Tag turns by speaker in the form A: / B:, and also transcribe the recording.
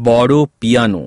A: বড় পিয়ানো